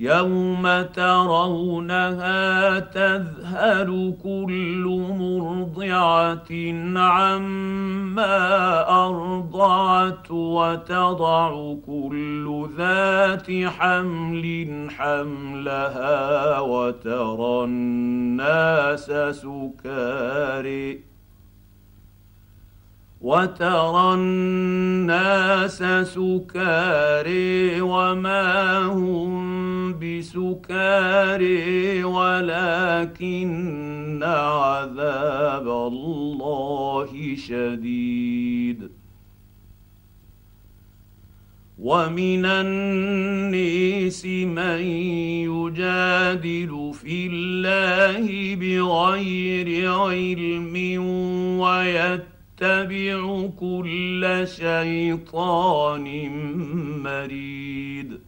يوم ترونها تذهل كل مرضعه عما ارضعت وتضع كل ذات حمل حملها وترى الناس سكاري وترى الناس سكاري وما هم بسكاري ولكن عذاب الله شديد. ومن النيس من يجادل في الله بغير علم ويتبع يتبع كل شيطان مريد.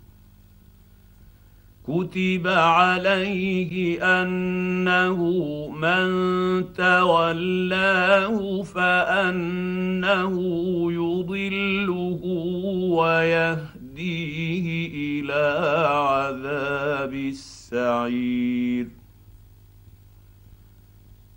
كتب عليه أنه من تولاه فأنه يضله ويهديه إلى عذاب السعير.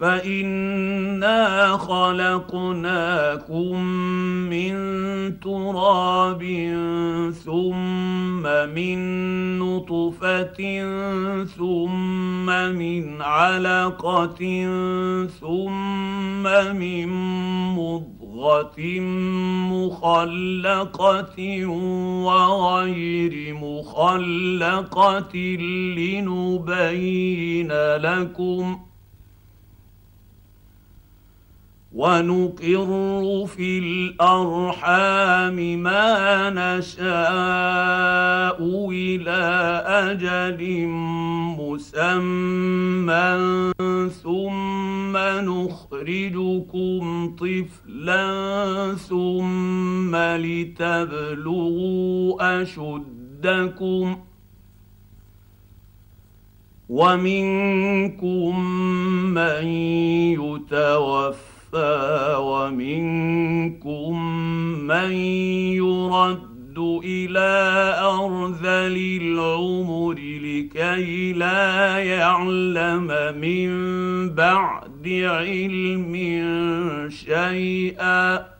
فانا خلقناكم من تراب ثم من نطفه ثم من علقه ثم من مضغه مخلقه وغير مخلقه لنبين لكم ونقر في الارحام ما نشاء إلى أجل مسمى ثم نخرجكم طفلا ثم لتبلغوا اشدكم ومنكم من يتوفى ومنكم من يرد إلى ارذل العمر لكي لا يعلم من بعد علم شيئا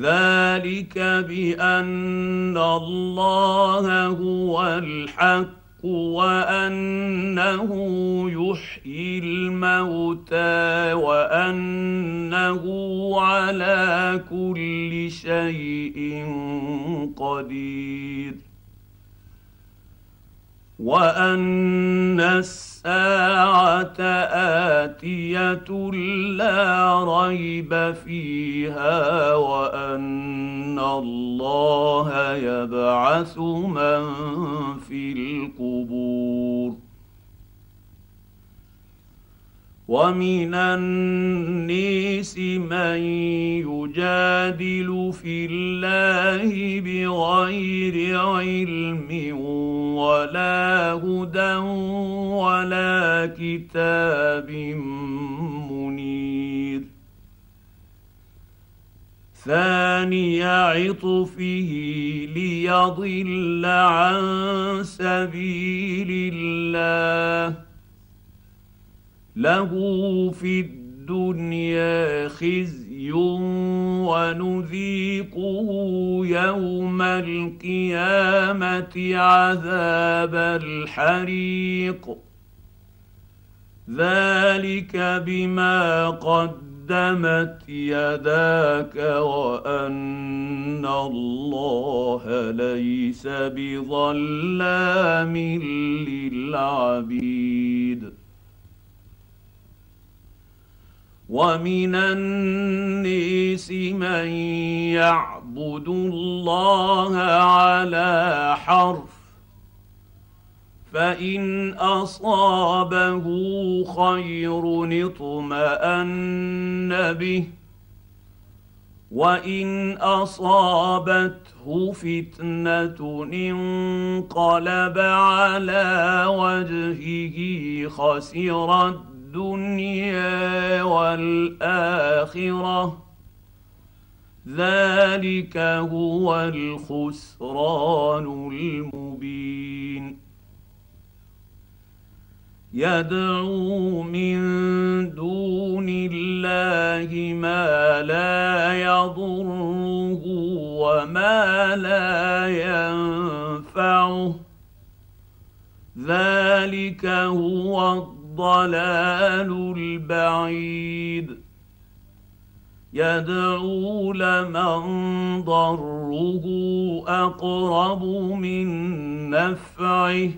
ذلك بأن الله هو الحق وأنه يحيي الموتى وأنه على كل شيء قدير. وان الساعة اتيه لا ريب فيها وان الله يبعث من في القبور ومن النيس من يجادل في الله بغير علم ولا هدى ولا كتاب منير. ثاني عطفه ليضل عن سبيل الله. له في الدنيا خزي ونذيقه يوم القيامة عذاب الحريق. ذلك بما قدمت يداك وأن الله ليس بظلام للعبيد. ومن النيس من يعبد الله على حرف فان اصابه خير اطمان به وان اصابته فتنه انقلب على وجهه خسر الدنيا والآخرة. ذلك هو الخسران المبين. يدعو من دون الله ما لا يضره وما لا ينفعه. ذلك هو الضلال البعيد. يدعو لمن ضره أقرب من نفعه.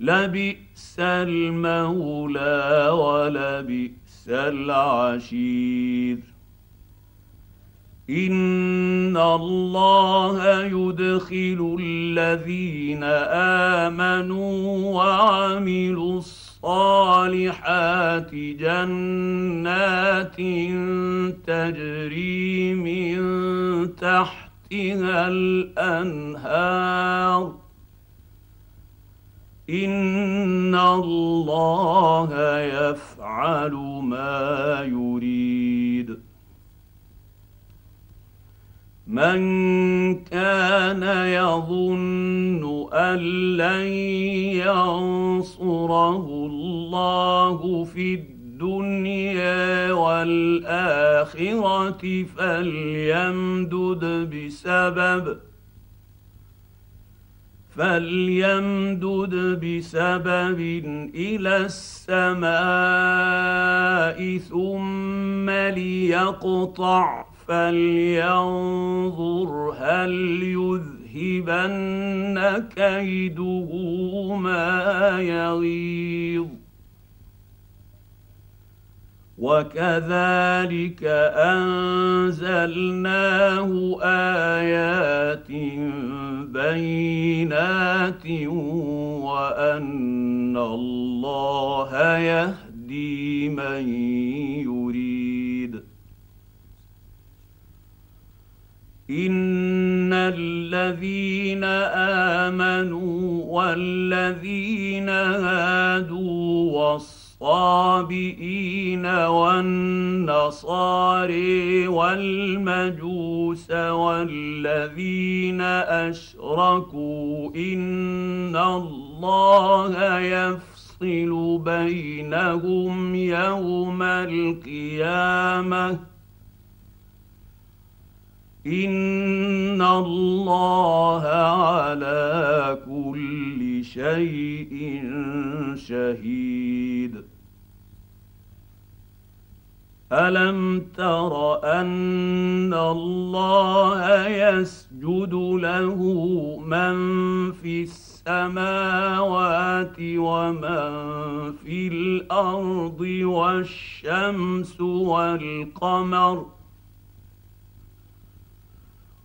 لبئس المولى ولبئس العشير. إن الله يدخل الذين آمنوا وعملوا الصالحات جنات تجري من تحتها الأنهار. إن الله يفعل ما يريد. من كان يظن أن لن ينصره الله في الدنيا والآخرة فليمدد بسبب فليمدد بسبب إلى السماء ثم ليقطع فلينظر هل يذهبن كيده ما يغيظ. وكذلك أنزلناه آيات بينات وأن الله يهدي من يريد. ان الذين امنوا والذين هادوا والصالحين الصابئين والنصاري والمجوس والذين اشركوا ان الله يفصل بينهم يوم القيامه ان الله على كل شيء شهيد. الم تر ان الله يسجد له من في السماوات ومن في الأرض والشمس والقمر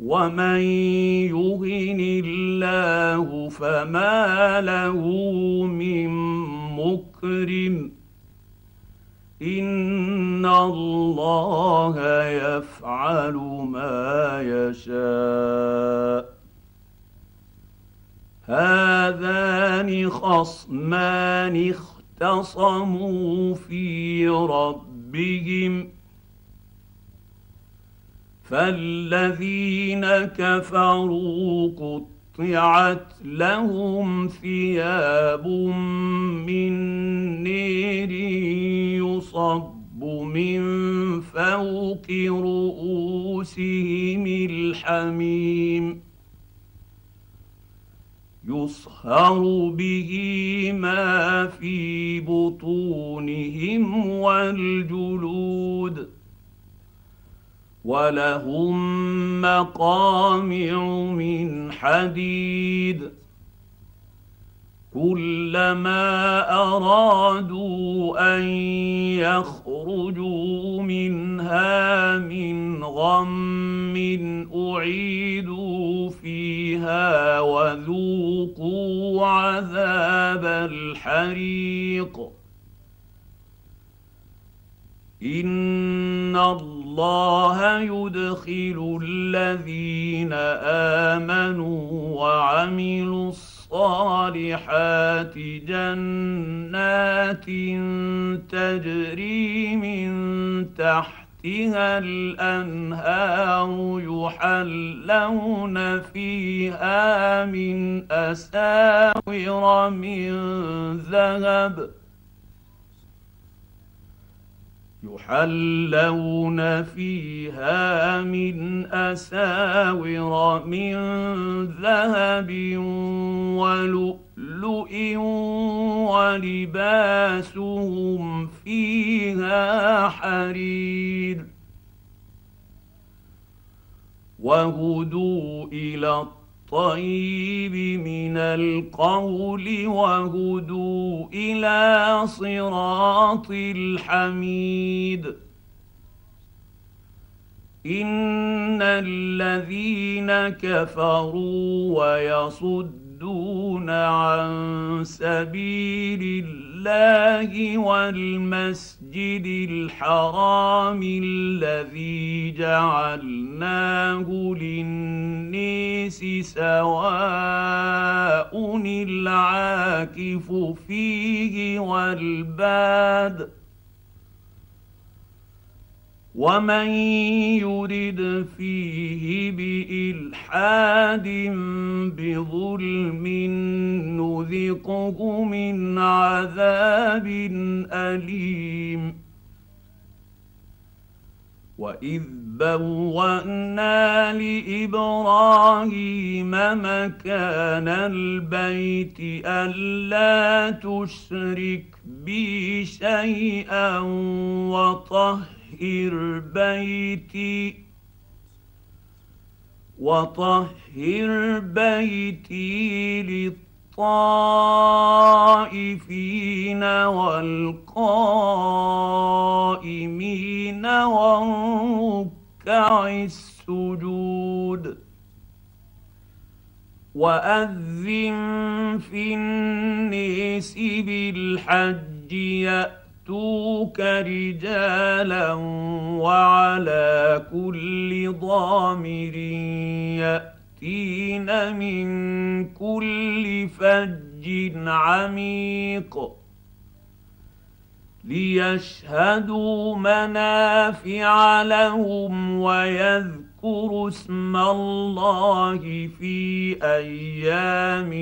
ومن يهن الله فما له من مكرم ان الله يفعل ما يشاء هذان خصمان اختصموا في ربهم فالذين كفروا قطعت لهم ثياب من نير يصب من فوق رؤوسهم الحميم يصهر به ما في بطونهم والجلود ولهم مقامع من حديد كلما ارادوا ان يخرجوا منها من غم اعيدوا فيها وذوقوا عذاب الحريق ان الله يدخل الذين امنوا وعملوا الصالحات جنات تجري من تحتها الانهار يحلون فيها من اساور من ذهب يحلون فيها من أساور من ذهب ولؤلؤ ولباسهم فيها حرير وهدوا إلى الطيب من القول وهدوا إلى صراط الحميد. إن الذين كفروا ويصدون عن سبيل الله والمسجد الحرام الذي جعلناه للنيس سواء العاكف فيه والباد ومن يرد فيه بالحاد بظلم نذقه من عذاب اليم واذ بوانا لابراهيم مكان البيت الا تشرك بي شيئا وطهر وطهر بيتي وطهر بيتي للطائفين والقائمين والركع السجود. وأذن في النيس بالحج يأتي ياتوك رجالا وعلى كل ضامر ياتين من كل فج عميق ليشهدوا منافع لهم ويذكروا اسم الله في أيام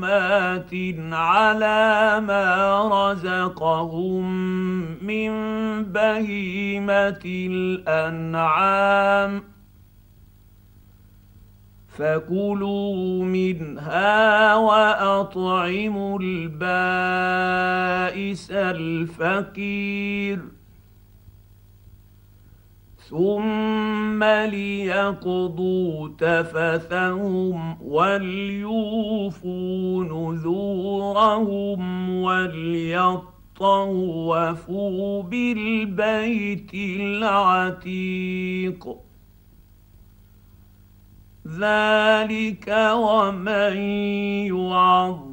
معلومات على ما رزقهم من بهيمة الأنعام. فكلوا منها وأطعموا البائس الفقير. ثم ليقضوا تفثهم وليوفوا نذورهم وليطوفوا بالبيت العتيق ذلك ومن يعظم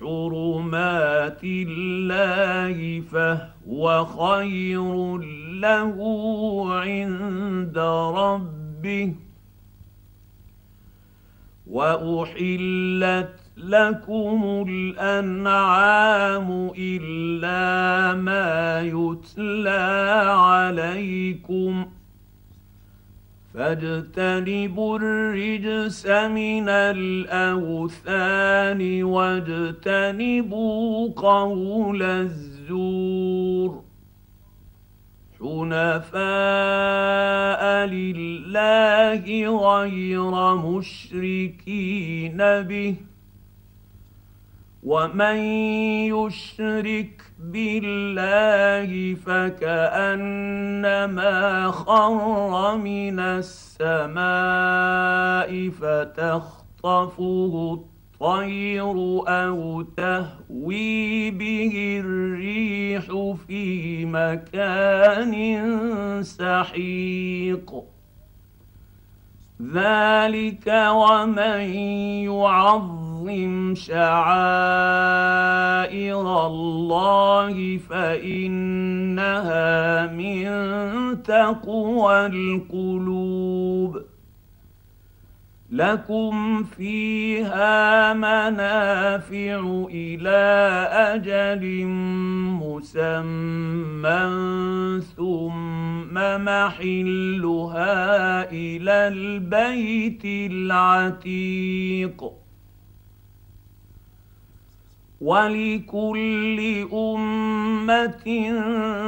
حرمات الله فهو خير له عند ربه. وأحلت لكم الأنعام إلا ما يتلى عليكم فاجتنبوا الرجس من الأوثان واجتنبوا قول الزور. حنفاء لله غير مشركين به. ومن يشرك بالله فكأنما خر من السماء فتخطفه الطير أو تهوي به الريح في مكان سحيق. ذلك ومن يعظم شعائر الله فإنها من تقوى القلوب. لكم فيها منافع إلى أجل مسمى ثم محلها إلى البيت العتيق. ولكل أمة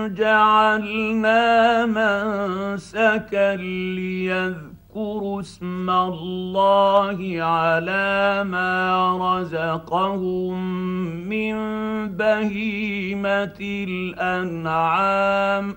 جعلنا منسكا ليذكروا اسم الله على ما رزقهم من بهيمة الأنعام.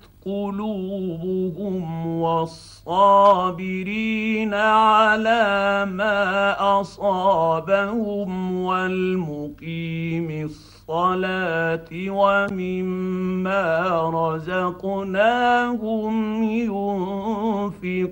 قلوبهم والصابرين على ما أصابهم والمقيم الصلاة ومما رزقناهم ينفقون.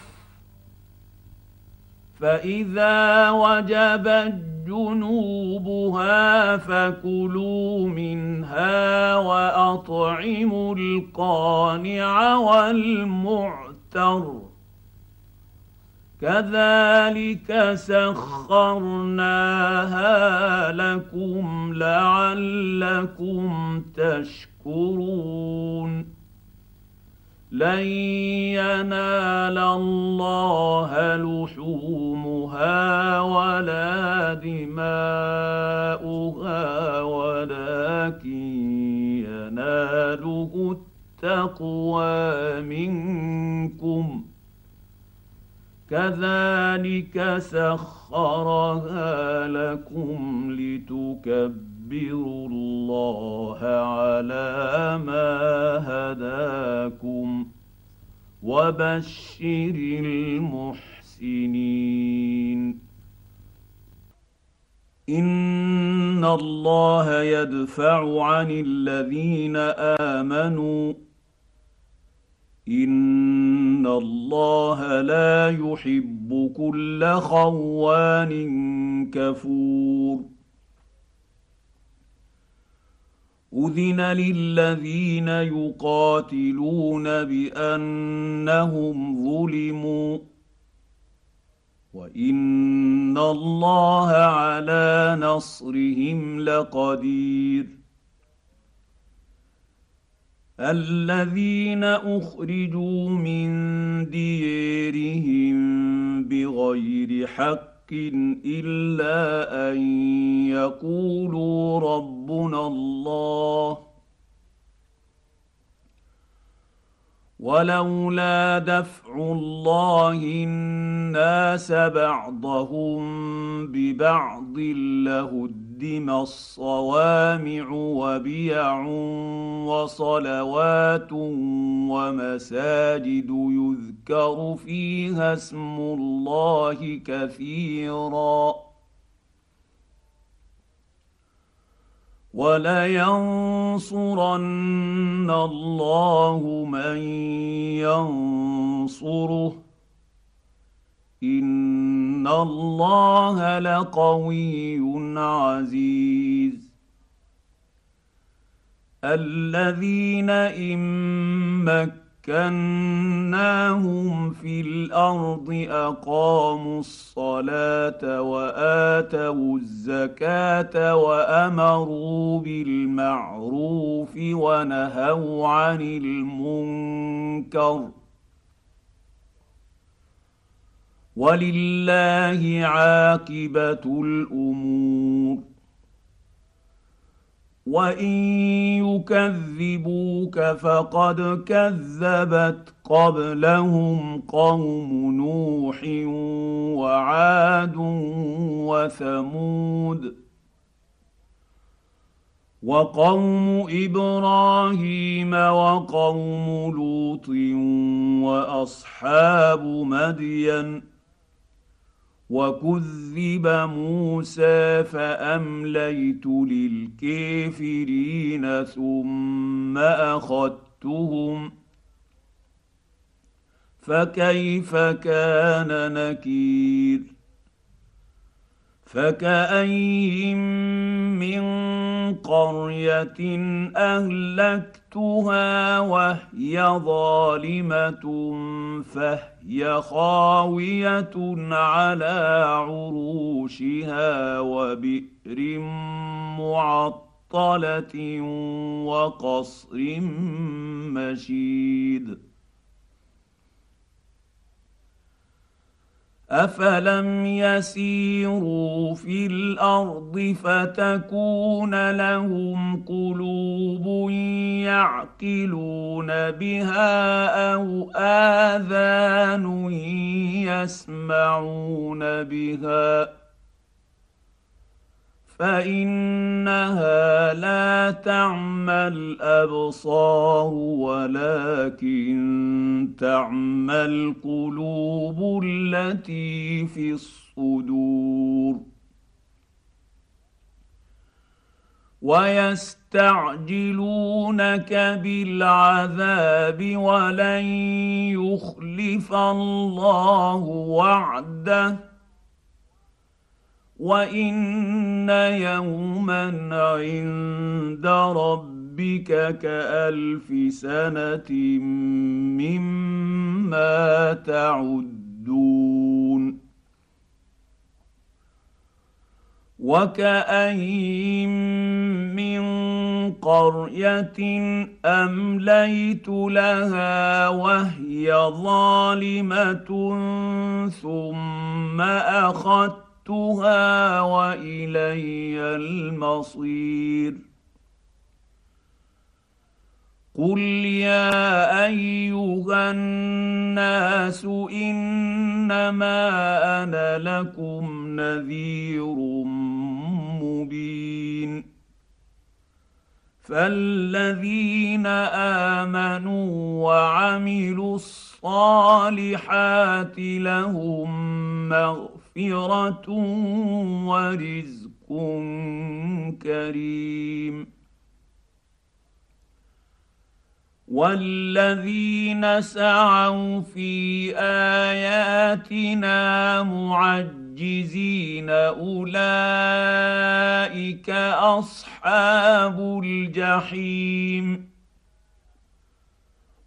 فاذا وجبت جنوبها فكلوا منها واطعموا القانع والمعتر كذلك سخرناها لكم لعلكم تشكرون لن ينال الله لحومها ولا دماؤها ولكن يناله التقوى منكم. كذلك سخرها لكم لتكبروا لتكبروا الله على ما هداكم وبشر المحسنين ان الله يدفع عن الذين امنوا ان الله لا يحب كل خوان كفور اذن للذين يقاتلون بانهم ظلموا وان الله على نصرهم لقدير الذين اخرجوا من ديرهم بغير حق الا ان يقولوا ربنا الله ولولا دفع الله الناس بعضهم ببعض لهدم الصوامع وبيع وصلوات ومساجد يذكر فيها اسم الله كثيرا. ولينصرن الله من ينصره. ان الله لقوي عزيز. الذين ان مكناهم في الأرض اقاموا الصلاه واتوا الزكاه وامروا بالمعروف ونهوا عن المنكر ولله عاقبة الأمور. وإن يكذبوك فقد كذبت قبلهم قوم نوح وعاد وثمود. وقوم إبراهيم وقوم لوط وأصحاب مدين. وكذب موسى فأمليت للكافرين ثم أخذتهم فكيف كان نكير فكاين من قريه اهلكتها وهي ظالمه فهي خاويه على عروشها وبئر معطله وقصر مشيد افلم يسيروا في الأرض فتكون لهم قلوب يعقلون بها أو اذان يسمعون بها فإنها لا تعمى الابصار ولكن تعمى القلوب التي في الصدور. ويستعجلونك بالعذاب ولن يخلف الله وعده. وان يوما عند ربك كالف سنه مما تعدون وكاين من قريه امليت لها وهي ظالمه ثم اخذت اخذتها والي المصير قل يا ايها الناس انما أنا لكم نذير مبين فالذين امنوا وعملوا الصالحات لهم مغفره مغفره ورزق كريم والذين سعوا في اياتنا معجزين اولئك اصحاب الجحيم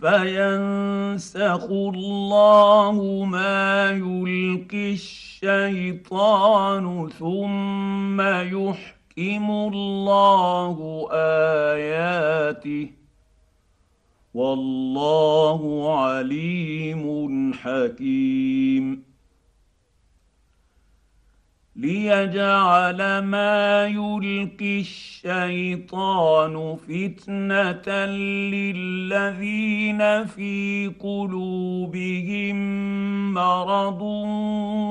فينسخ الله ما يلقي الشيطان ثم يحكم الله اياته والله عليم حكيم ليجعل ما يلقي الشيطان فتنه للذين في قلوبهم مرض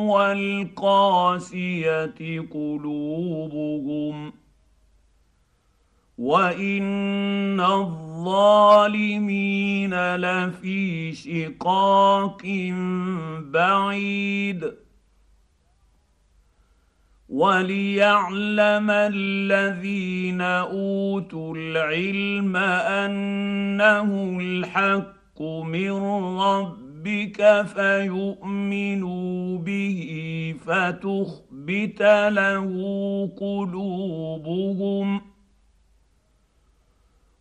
والقاسيه قلوبهم وان الظالمين لفي شقاق بعيد وليعلم الذين اوتوا العلم انه الحق من ربك فيؤمنوا به فتخبت له قلوبهم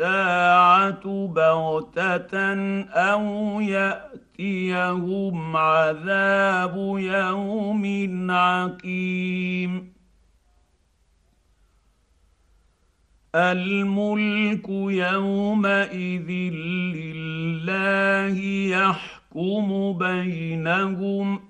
الساعة بغتة أو يأتيهم عذاب يوم عقيم. الملك يومئذ لله يحكم بينهم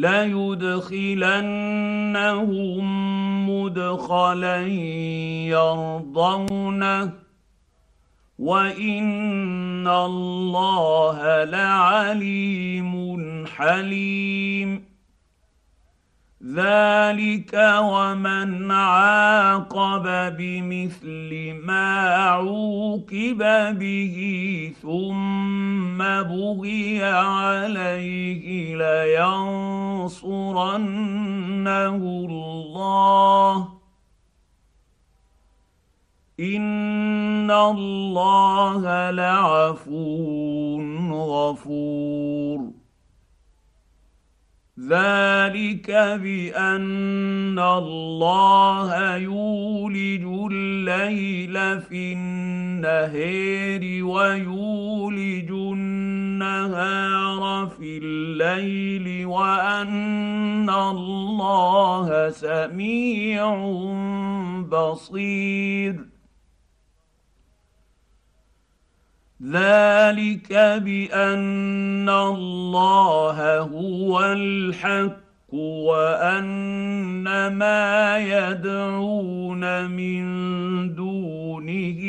ليدخلنهم مدخلا يرضونه. وإن الله لعليم حليم. ذلك ومن عاقب بمثل ما عوقب به ثم بغي عليه لينصرنه الله ان الله لعفو غفور ذلك بأن الله يولج الليل في النهار ويولج النهار في الليل وأن الله سميع بصير. ذلك بأن الله هو الحق وأن ما يدعون من دونه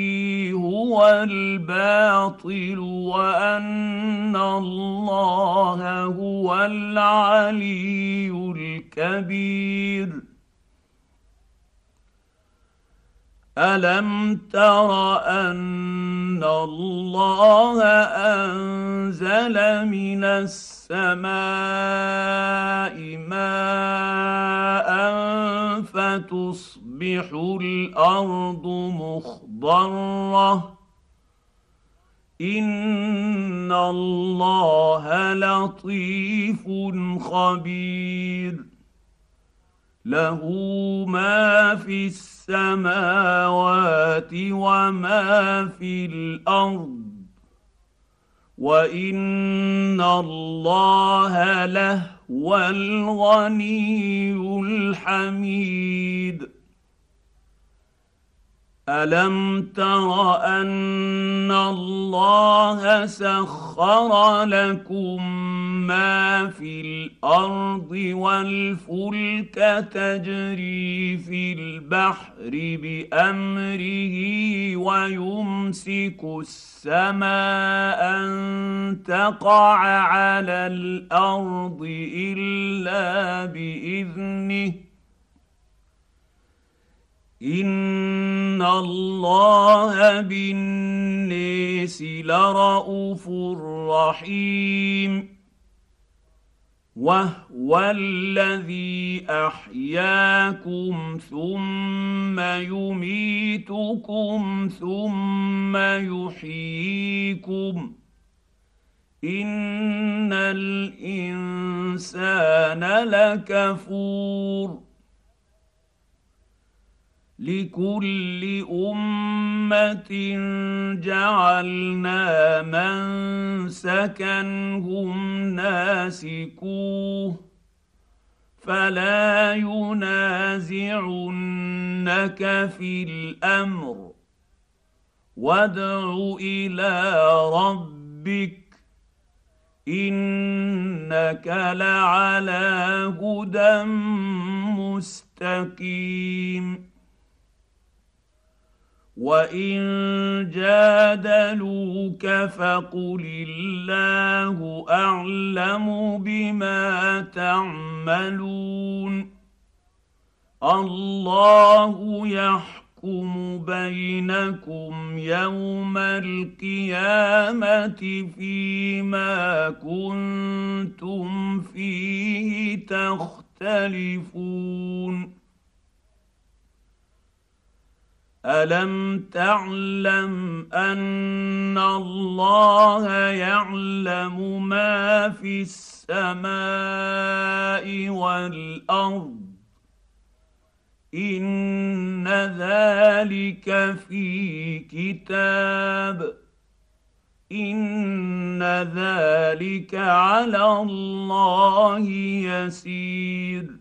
هو الباطل وأن الله هو العلي الكبير. الم تر ان الله انزل من السماء ماء فتصبح الأرض مخضره ان الله لطيف خبير له ما في السماوات وما في الأرض. وإن الله لهو الغني الحميد. الم تر ان الله سخر لكم ما في الأرض والفلك تجري في البحر بامره ويمسك السماء ان تقع على الأرض الا باذنه ان الله بالناس لرءوف رحيم وهو الذي احياكم ثم يميتكم ثم يحييكم ان الانسان لكفور لكل أمة جعلنا منسكا هم ناسكوه فلا ينازعنك في الأمر وادع إلى ربك إنك لعلى هدى مستقيم وان جادلوك فقل الله اعلم بما تعملون الله يحكم بينكم يوم القيامه فيما كنتم فيه تختلفون الم تعلم ان الله يعلم ما في السماء والارض ان ذلك في كتاب ان ذلك على الله يسير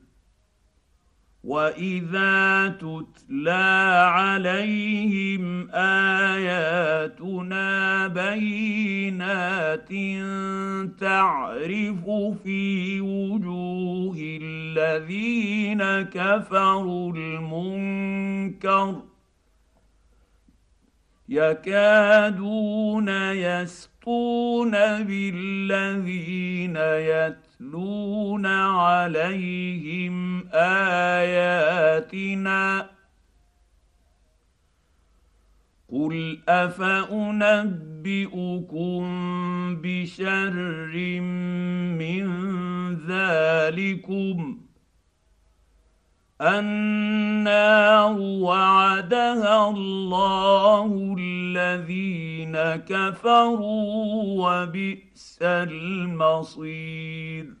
واذا تتلى عليهم اياتنا بينات تعرف في وجوه الذين كفروا المنكر يكادون يسقون بالذين يتقون يتلون عليهم اياتنا قل افانبئكم بشر من ذلكم النار وعدها الله الذين كفروا وبئس المصير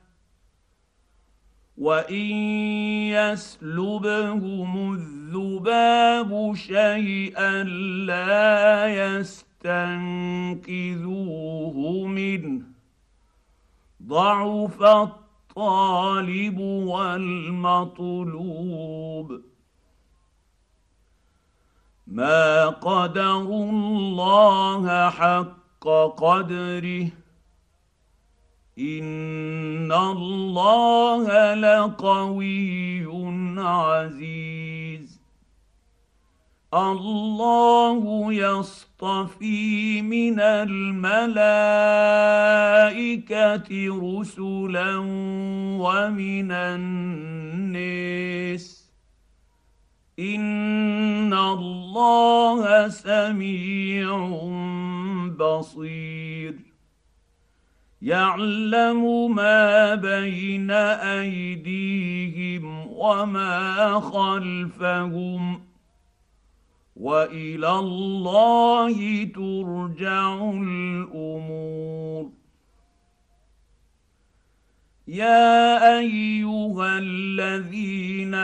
وان يسلبهم الذباب شيئا لا يستنقذوه منه ضعف الطالب والمطلوب ما قدروا الله حق قدره ان الله لقوي عزيز. الله يصطفي من الملائكه رسلا ومن الناس ان الله سميع بصير. يعلم ما بين أيديهم وما خلفهم وإلى الله ترجع الأمور. يا أيها الذين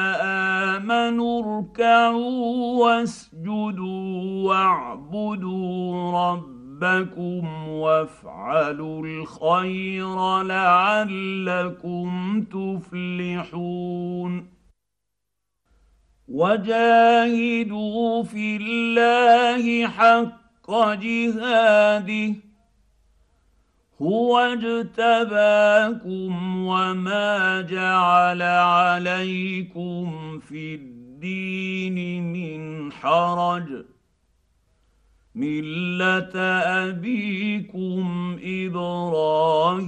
آمنوا اركعوا واسجدوا واعبدوا ربكم ربكم وافعلوا الخير لعلكم تفلحون. وجاهدوا في الله حق جهاده هو اجتباكم وما جعل عليكم في الدين من حرج. مله ابيكم إبراهيم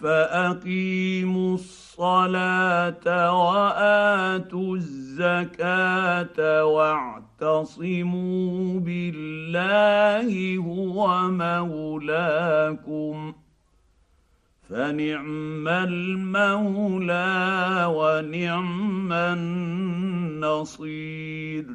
فأقيموا الصلاة وآتوا الزكاة واعتصموا بالله هو مولاكم فنعم المولى ونعم النصير